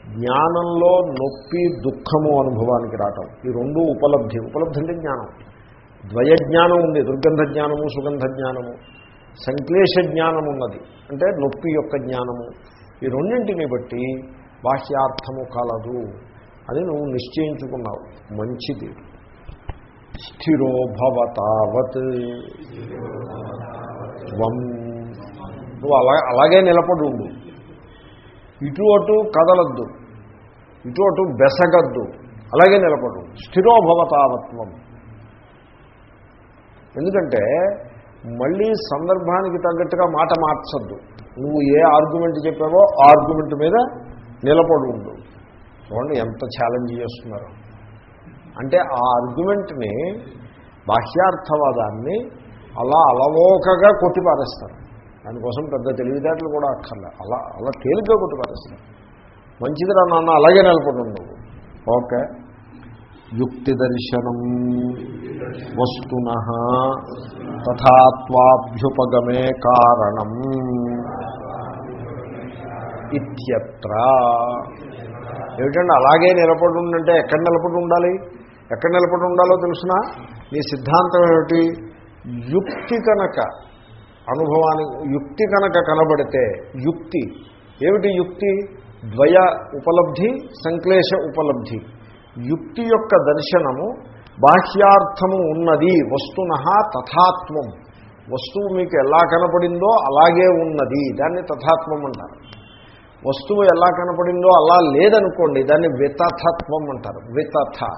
జ్ఞానంలో నొప్పి దుఃఖము అనుభవానికి రావటం. ఈ రెండు ఉపలబ్ధి. ఉపలబ్ధి అంటే జ్ఞానం. ద్వయ జ్ఞానం ఉంది. దుర్గంధ జ్ఞానము సుగంధ జ్ఞానము. సంక్లేశ జ్ఞానం ఉన్నది. అంటే నొప్పి యొక్క జ్ఞానము. ఈ రెండింటిని బట్టి బాహ్యార్థము కలదు అని నువ్వు నిశ్చయించుకున్నావు. మంచిది. స్థిరో భవతావత్. త్వం. నువ్వు అలా అలాగే నిలబడి ఉండు. ఇటు అటు కదలద్దు. ఇటు అటు బెసగద్దు. అలాగే నిలబడు స్థిరోభవతావత్వం. ఎందుకంటే మళ్ళీ సందర్భానికి తగ్గట్టుగా మాట మార్చద్దు. నువ్వు ఏ ఆర్గ్యుమెంట్ చెప్పావో ఆ ఆర్గ్యుమెంట్ మీద నిలబడి ఉండు. చూడండి ఎంత ఛాలెంజ్ చేస్తున్నారు. అంటే ఆ ఆర్గ్యుమెంట్ని బాహ్యార్థవాదాన్ని అలా అలవోకగా కొట్టిపారేస్తారు. దానికోసం పెద్ద తెలివితేటలు కూడా అక్కర్లే. అలా అలా తేలిగ్గా కొట్టిపారేస్తారు మంచిదిరా నాన్న అలాగే నెలకొంటుంది నువ్వు. ఓకే. యుక్తి దర్శనం వస్తున తథాత్వాభ్యుపగమే కారణం ఇత్యత్ర. ఏమిటంటే అలాగే నిలబడి ఉండంటే ఎక్కడ నిలబడి ఉండాలి ఎక్కడ నిలబడి ఉండాలో తెలుసిన? నీ సిద్ధాంతం ఏమిటి? యుక్తి కనుక అనుభవానికి యుక్తి కనుక కనబడితే యుక్తి. ఏమిటి యుక్తి? ద్వయ ఉపలబ్ధి సంక్లేశ ఉపలబ్ధి. యుక్తి యొక్క దర్శనము బాహ్యార్థము ఉన్నది వస్తున తథాత్మం. వస్తువు మీకు ఎలా కనపడిందో అలాగే ఉన్నది దాన్ని తథాత్మం అంటారు. వస్తువు ఎలా కనపడిందో అలా లేదనుకోండి దాన్ని వితథత్వం అంటారు. వితథ.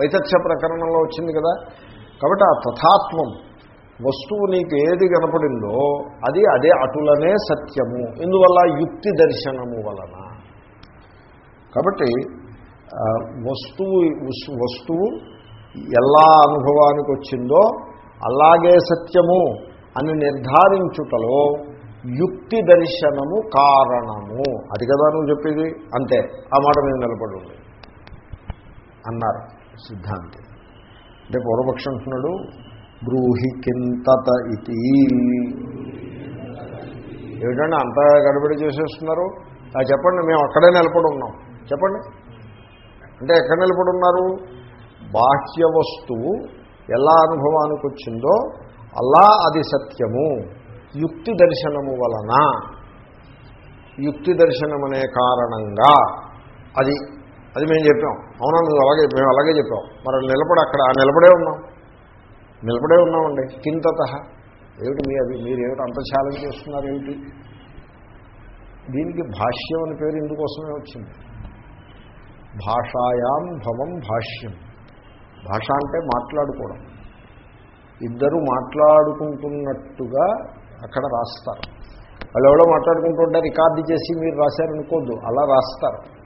వైతథ్య ప్రకరణంలో వచ్చింది కదా. కాబట్టి ఆ తథాత్మం వస్తువు నీకు ఏది కనపడిందో అది అదే అటులనే సత్యము. ఇందువల్ల యుక్తి దర్శనము వలన. కాబట్టి వస్తువు వస్తువు ఎలా అనుభవానికి వచ్చిందో అలాగే సత్యము అని నిర్ధారించుటలో యుక్తి దర్శనము కారణము. అది కదా నువ్వు చెప్పేది? అంతే. ఆ మాట మీద నిలబడి ఉంది అన్నారు సిద్ధాంతి. అంటే పూర్వపక్షం అంటున్నాడు బ్రూహి కింతత ఇది ఏమిటండి అంత గడబడి చేసేస్తున్నారు? చెప్పండి మేము అక్కడే నిలబడి ఉన్నాం చెప్పండి. అంటే ఎక్కడ నిలబడి ఉన్నారు బాహ్య వస్తువు ఎలా అనుభవానికి వచ్చిందో అలా అది సత్యము. యుక్తి దర్శనము వలన. యుక్తి దర్శనం అనే కారణంగా అది అది మేము చెప్పాం. అవునా? నువ్వు అలాగే మేము అలాగే చెప్పాం. మరి నిలబడి అక్కడ ఆ నిలబడే ఉన్నాం. నిలబడే ఉన్నామండి. కింతత. ఏమిటి మీ అది? మీరు అంత ఛాలెంజ్ చేస్తున్నారు? ఏమిటి? దీనికి భాష్యం అని పేరు ఇందుకోసమే వచ్చింది. భాషాయాం భవం భాష్యం. భాష అంటే మాట్లాడుకోవడం. ఇద్దరు మాట్లాడుకుంటున్నట్టుగా అక్కడ రాస్తారు. వాళ్ళు ఎవరో మాట్లాడుకుంటుంటే రికార్డు చేసి మీరు రాశారనుకోద్దు. అలా రాస్తారు.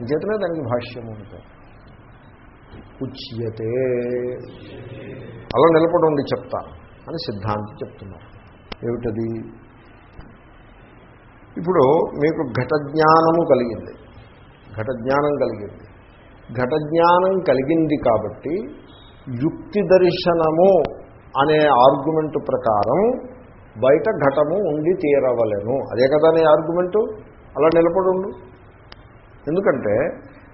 అంచేతనే దానికి భాష్యం ఉంటుంది ఉచ్యతే. అలా నిలబడి చెప్తా అని సిద్ధాంతి చెప్తున్నారు. ఏమిటది? ఇప్పుడు మీకు ఘటజ్ఞానము కలిగింది. ఘటజ్ఞానం కలిగింది. ఘటజ్ఞానం కలిగింది కాబట్టి యుక్తి దర్శనము అనే ఆర్గ్యుమెంట్ ప్రకారం బయట ఘటము ఉండి తీరవలేను. అదే కదా నీ ఆర్గ్యుమెంటు? అలా నిలబడి ఉండు. ఎందుకంటే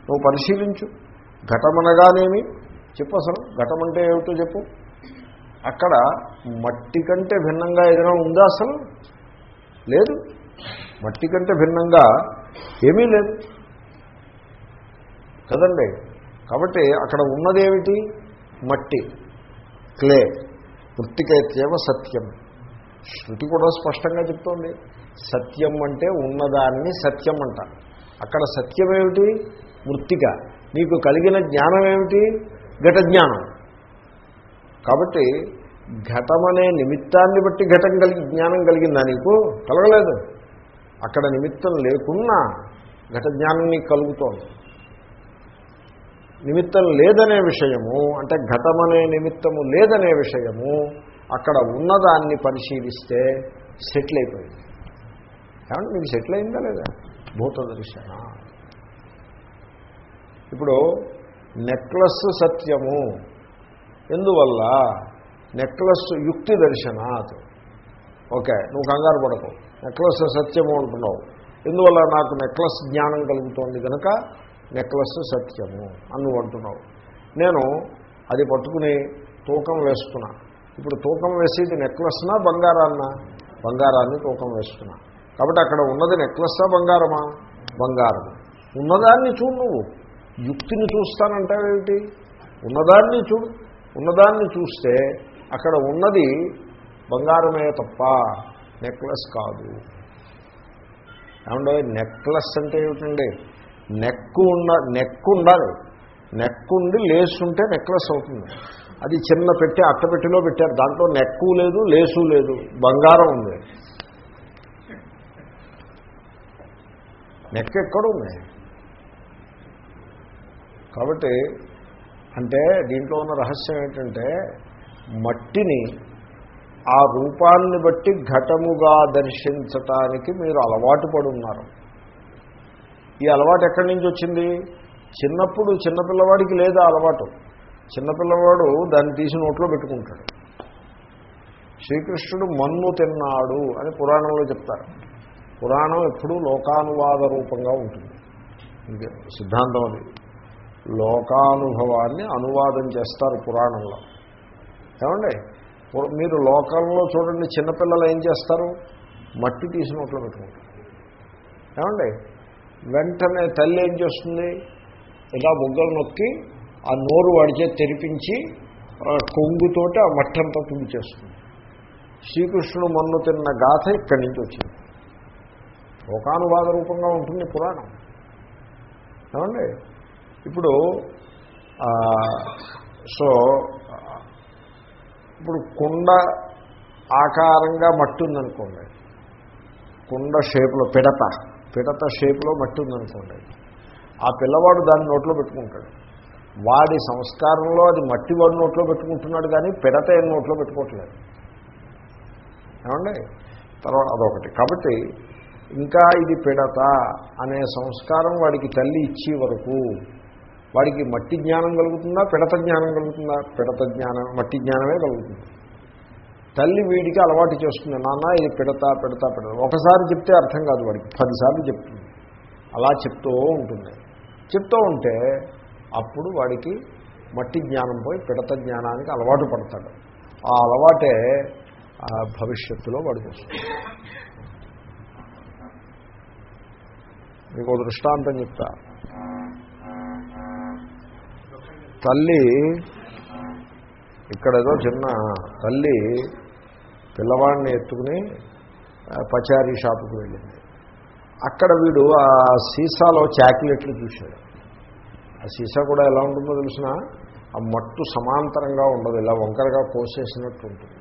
నువ్వు పరిశీలించు. ఘటమనగానేమి? చెప్పు అసలు ఘటం అంటే ఏమిటో చెప్పు. అక్కడ మట్టి కంటే భిన్నంగా ఏదైనా ఉందా అసలు? లేదు. మట్టి కంటే భిన్నంగా ఏమీ లేదు. కదండి? కాబట్టి అక్కడ ఉన్నదేమిటి? మట్టి. క్లే. మృతికైతేవ సత్యం. శృతి కూడా స్పష్టంగా చెప్తోంది. సత్యం అంటే ఉన్నదాన్ని సత్యం అంట. అక్కడ సత్యం ఏమిటి మృత్తిక. నీకు కలిగిన జ్ఞానం ఏమిటి ఘట జ్ఞానం కాబట్టి ఘటమనే నిమిత్తాన్ని బట్టి ఘటం కలిగి జ్ఞానం కలిగిందా నీకు? కలగలేదు. అక్కడ నిమిత్తం లేకున్నా ఘట జ్ఞానం నీకు కలుగుతోంది. నిమిత్తం లేదనే విషయము అంటే ఘటమనే నిమిత్తము లేదనే విషయము అక్కడ ఉన్నదాన్ని పరిశీలిస్తే సెటిల్ అయిపోయింది. ఏమంటే మీకు సెటిల్ అయిందా లేదా? భూత దర్శన ఇప్పుడు నెక్లెస్ సత్యము. ఎందువల్ల? నెక్లెస్ యుక్తి దర్శనాత్ ఓకే నువ్వు కంగారు పడకు. నెక్లెస్ సత్యము అంటున్నావు. ఎందువల్ల నాకు నెక్లెస్ జ్ఞానం కలుగుతోంది కనుక? నెక్లెస్ సత్యము అని నువ్వు అంటున్నావు. నేను అది పట్టుకుని తూకం వేస్తున్నా. ఇప్పుడు తూకం వేసేది నెక్లెస్నా బంగారాన్నా? బంగారాన్ని తూకం వేస్తున్నా. కాబట్టి అక్కడ ఉన్నది నెక్లెస్సా బంగారమా? బంగారం ఉన్నదాన్ని చూడు నువ్వు. యుక్తిని చూస్తానంటావేమిటి ఉన్నదాన్ని చూడు. ఉన్నదాన్ని చూస్తే అక్కడ ఉన్నది బంగారమే తప్ప నెక్లెస్ కాదు. ఏమంటే నెక్లెస్ అంటే ఏమిటండి? నెక్కు ఉన్న నెక్కు ఉండాలి. నెక్కు ఉండి లేసు ఉంటే నెక్లెస్ అవుతుంది. అది చిన్న పెట్టి అట్టపెట్టిలో పెట్టారు. దాంట్లో నెక్కు లేదు లేసు లేదు. బంగారం ఉంది. నెక్ ఎక్కడుంది? కాబట్టి అంటే దీంట్లో ఉన్న రహస్యం ఏంటంటే మట్టిని ఆ రూపాన్ని బట్టి ఘటముగా దర్శించటానికి మీరు అలవాటు పడి ఉన్నారు ఈ అలవాటు ఎక్కడి నుంచి వచ్చింది? చిన్నప్పుడు చిన్నపిల్లవాడికి లేదా అలవాటు. చిన్నపిల్లవాడు దాన్ని తీసి నోట్లో పెట్టుకుంటాడు. శ్రీకృష్ణుడు మన్ను తిన్నాడు అని పురాణంలో చెప్తారు. పురాణం ఎప్పుడూ లోకానువాద రూపంగా ఉంటుంది. ఇంకే సిద్ధాంతం అది. లోకానుభవాన్ని అనువాదం చేస్తారు పురాణంలో. ఏమండి? మీరు లోకంలో చూడండి చిన్నపిల్లలు ఏం చేస్తారు? మట్టి తీసి నోట్లో పెట్టుకుంటారు. ఏమండి? వెంటనే తల్లి ఏం చేస్తుంది? ఇలా బుగ్గలు నొక్కి ఆ నోరు వాడిచే తెరిపించి కొంగుతోటి ఆ మట్టంతా చేస్తుంది శ్రీకృష్ణుడు మన్ను తిన్న గాథ ఇక్కడి నుంచి వచ్చింది. లోకానువాద రూపంగా ఉంటుంది పురాణం. ఏమండి? ఇప్పుడు సో ఇప్పుడు కుండ ఆకారంగా మట్టి ఉందనుకోండి కుండ షేప్లో పిడత పిడత షేప్లో మట్టి ఉందనుకోండి ఆ పిల్లవాడు దాన్ని నోట్లో పెట్టుకుంటాడు. వాడి సంస్కారంలో అది మట్టి వాడు నోట్లో పెట్టుకుంటున్నాడు కానీ పిడత ఏం నోట్లో పెట్టుకోవట్లేదు. ఏమండి? తర్వాత అదొకటి. కాబట్టి ఇంకా ఇది పిడత అనే సంస్కారం వాడికి తల్లి ఇచ్చే వరకు వాడికి మట్టి జ్ఞానం కలుగుతుందా? పిడత జ్ఞానం కలుగుతుందా? పిడత జ్ఞానం మట్టి జ్ఞానమే కలుగుతుంది. తల్లి వీడికి అలవాటు చేస్తుంది నాన్న ఇది పిడత పిడత పిడత. ఒకసారి చెప్తే అర్థం కాదు వాడికి పదిసార్లు చెప్తుంది. అలా చెప్తూ ఉంటుంది. చెప్తూ ఉంటే అప్పుడు వాడికి మట్టి జ్ఞానం పోయి పిడత జ్ఞానానికి అలవాటు పడతాడు. ఆ అలవాటే భవిష్యత్తులో వాడికి వస్తుంది. మీకు దృష్టాంతం చెప్తా. తల్లి ఇక్కడ ఏదో చిన్న తల్లి పిల్లవాడిని ఎత్తుకుని పచారీ షాపుకి వెళ్ళింది. అక్కడ వీడు ఆ సీసాలో చాక్లెట్లు చూశాడు. ఆ సీసా కూడా ఎలా ఉంటుందో తెలిసిన? ఆ మట్టు సమాంతరంగా ఉండదు ఇలా వంకరగా కోసేసినట్టు ఉంటుంది.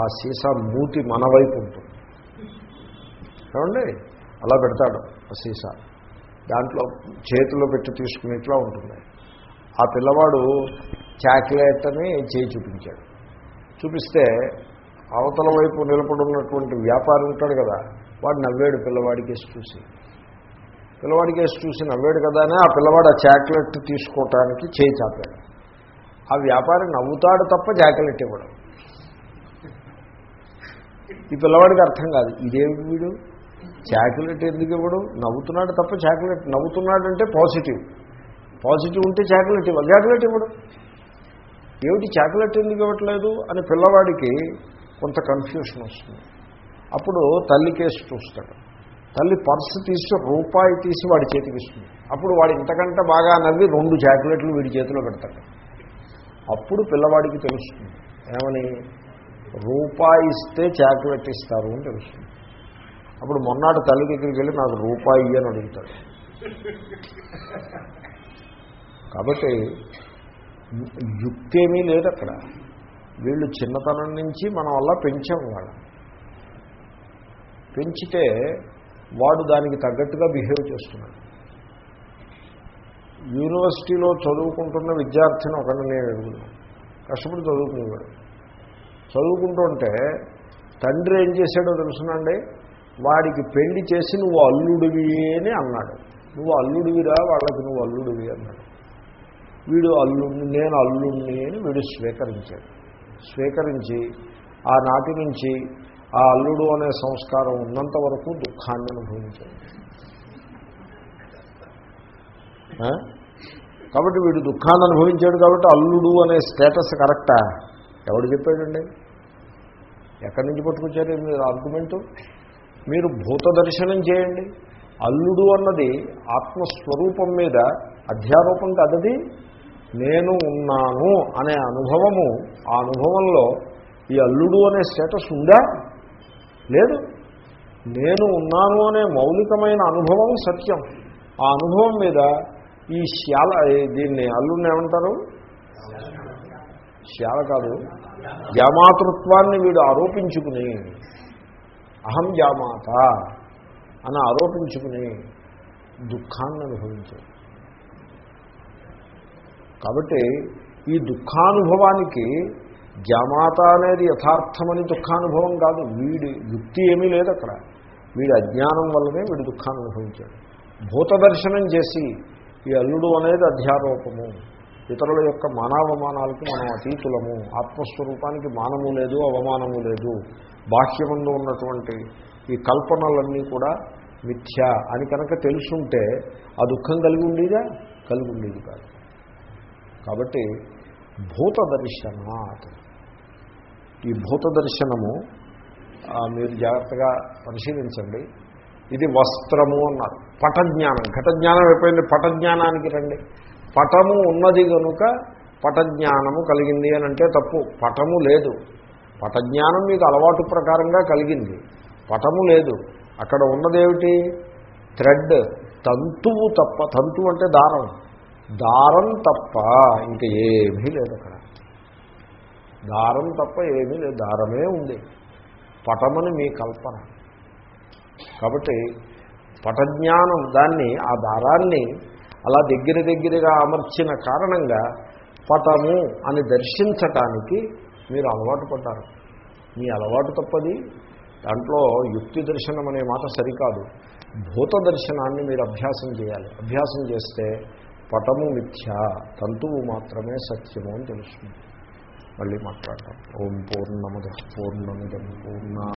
ఆ సీసా మూతి మన వైపు ఉంటుంది. ఏమండి? అలా పెడతాడు ఆ సీసా. దాంట్లో చేతిలో పెట్టి తీసుకునేట్లా ఉంటుంది. ఆ పిల్లవాడు చాక్లెట్ అని చేయి చూపించాడు. చూపిస్తే అవతల వైపు నిలబడున్నటువంటి వ్యాపారి ఉంటాడు కదా వాడు నవ్వాడు పిల్లవాడికేసి చూసి. పిల్లవాడికేసి చూసి నవ్వాడు కదా అని ఆ పిల్లవాడు ఆ చాక్లెట్ తీసుకోవటానికి చేయి చాపాడు. ఆ వ్యాపారి నవ్వుతాడు తప్ప జాకెలెట్ ఇవ్వడం. ఈ పిల్లవాడికి అర్థం కాదు ఇదేమి వీడు? చాక్లెట్ ఎందుకు ఇవ్వడం? నవ్వుతున్నాడు తప్ప చాక్లెట్ నవ్వుతున్నాడంటే పాజిటివ్. పాజిటివ్ ఉంటే చాక్లెట్ ఇవ్వాలి చాక్లెట్ ఇవ్వడం. ఏమిటి చాక్లెట్ ఎందుకు ఇవ్వట్లేదు అని పిల్లవాడికి కొంత కన్ఫ్యూషన్ వస్తుంది. అప్పుడు తల్లి కేసు చూస్తాడు. తల్లి పర్సు తీసి రూపాయి తీసి వాడి చేతికి ఇస్తుంది. అప్పుడు వాడు ఇంతకంటే బాగా నవ్వి రెండు చాక్లెట్లు వీడి చేతిలో పెడతాడు. అప్పుడు పిల్లవాడికి తెలుస్తుంది. ఏమని? రూపాయి ఇస్తే చాక్లెట్ ఇస్తారు అని తెలుస్తుంది. అప్పుడు మొన్నాడు తల్లి దగ్గరికి వెళ్ళి నాకు రూపాయి అని అడుగుతాడు. కాబట్టి యుక్తి ఏమీ లేదు అక్కడ. వీళ్ళు చిన్నతనం నుంచి మనం అలా పెంచాం వాళ్ళ. పెంచితే వాడు దానికి తగ్గట్టుగా బిహేవ్ చేస్తున్నాడు. యూనివర్సిటీలో చదువుకుంటున్న విద్యార్థిని ఒకరిని నేను అడుగుతున్నాను కష్టపడి చదువుకునేవాడు. చదువుకుంటుంటే తండ్రి ఏం చేశాడో తెలుసునండి? వాడికి పెళ్ళి చేసి నువ్వు అల్లుడివి అని అన్నాడు. నువ్వు అల్లుడివిరా వాళ్ళకి నువ్వు అల్లుడివి అన్నాడు. వీడు అల్లుడిని నేను అల్లుడిని అని వీడు స్వీకరించాడు. స్వీకరించి ఆనాటి నుంచి ఆ అల్లుడు అనే సంస్కారం ఉన్నంత వరకు దుఃఖాన్ని అనుభవించాడు. కాబట్టి వీడు దుఃఖాన్ని అనుభవించాడు కాబట్టి అల్లుడు అనే స్టేటస్ కరెక్టా? ఎవడు చెప్పాడండి? ఎక్కడి నుంచి పట్టుకొచ్చారు మీరు ఆర్గ్యుమెంటు మీరు భూత దర్శనం చేయండి. అల్లుడు అన్నది ఆత్మస్వరూపం మీద అధ్యారూపం కదది నేను ఉన్నాను అనే అనుభవము ఆ అనుభవంలో ఈ అల్లుడు అనే స్టేటస్ ఉందా? లేదు. నేను ఉన్నాను అనే మౌలికమైన అనుభవం సత్యం. ఆ అనుభవం మీద ఈ శాల దీన్ని అల్లుడిని ఏమంటారు? శాల కాదు. జామాతృత్వాన్ని వీడు ఆరోపించుకుని అహం జామాత అని ఆరోపించుకుని దుఃఖాన్ని అనుభవించాడు. కాబట్టి ఈ దుఃఖానుభవానికి జామాత అనేది యథార్థమని దుఃఖానుభవం కాదు. వీడి యుక్తి ఏమీ లేదు అక్కడ. వీడి అజ్ఞానం వల్లనే వీడు దుఃఖాన్ని అనుభవించాడు. భూతదర్శనం చేసి ఈ అల్లుడు అనేది అధ్యారోపము. ఇతరుల యొక్క మానవమానాలకి మనం అతీతులము. ఆత్మస్వరూపానికి మానము లేదు అవమానము లేదు. బాహ్యముందు ఉన్నటువంటి ఈ కల్పనలన్నీ కూడా మిథ్య అని కనుక తెలుసుంటే ఆ దుఃఖం కలిగి ఉండేదా? కలిగి ఉండేది కాదు. కాబట్టి భూత దర్శనాత్ ఈ భూత దర్శనము మీరు జాగ్రత్తగా పరిశీలించండి. ఇది వస్త్రము అన్నారు. పటజ్ఞానం. ఘటజ్ఞానం అయిపోయింది. పటజ్ఞానానికి రండి. పటము ఉన్నది కనుక పటజ్ఞానము కలిగింది అని అంటే తప్పు. పటము లేదు. పటజ్ఞానం మీకు అలవాటు ప్రకారంగా కలిగింది. పటము లేదు. అక్కడ ఉన్నదేమిటి? థ్రెడ్. తంతువు తప్ప తంతువు అంటే దారం. దారం తప్ప ఇంక ఏమీ లేదు అక్కడ. దారం తప్ప ఏమీ లేదు. దారమే ఉంది. పటమని మీ కల్పన. కాబట్టి పటజ్ఞానం దాన్ని ఆ దారాన్ని అలా దగ్గర దగ్గరగా అమర్చిన కారణంగా పటము అని దర్శించటానికి మీరు అలవాటు పడ్డారు. మీ అలవాటు తప్పది. దాంట్లో యుక్తి దర్శనం అనే మాట సరికాదు. భూత దర్శనాన్ని మీరు అభ్యాసం చేయాలి. అభ్యాసం చేస్తే పటము మిథ్య తంతువు మాత్రమే సత్యము అని తెలుస్తుంది. మళ్ళీ మాట్లాడతాం. ఓం పూర్ణమద పూర్ణమిదం పూర్ణ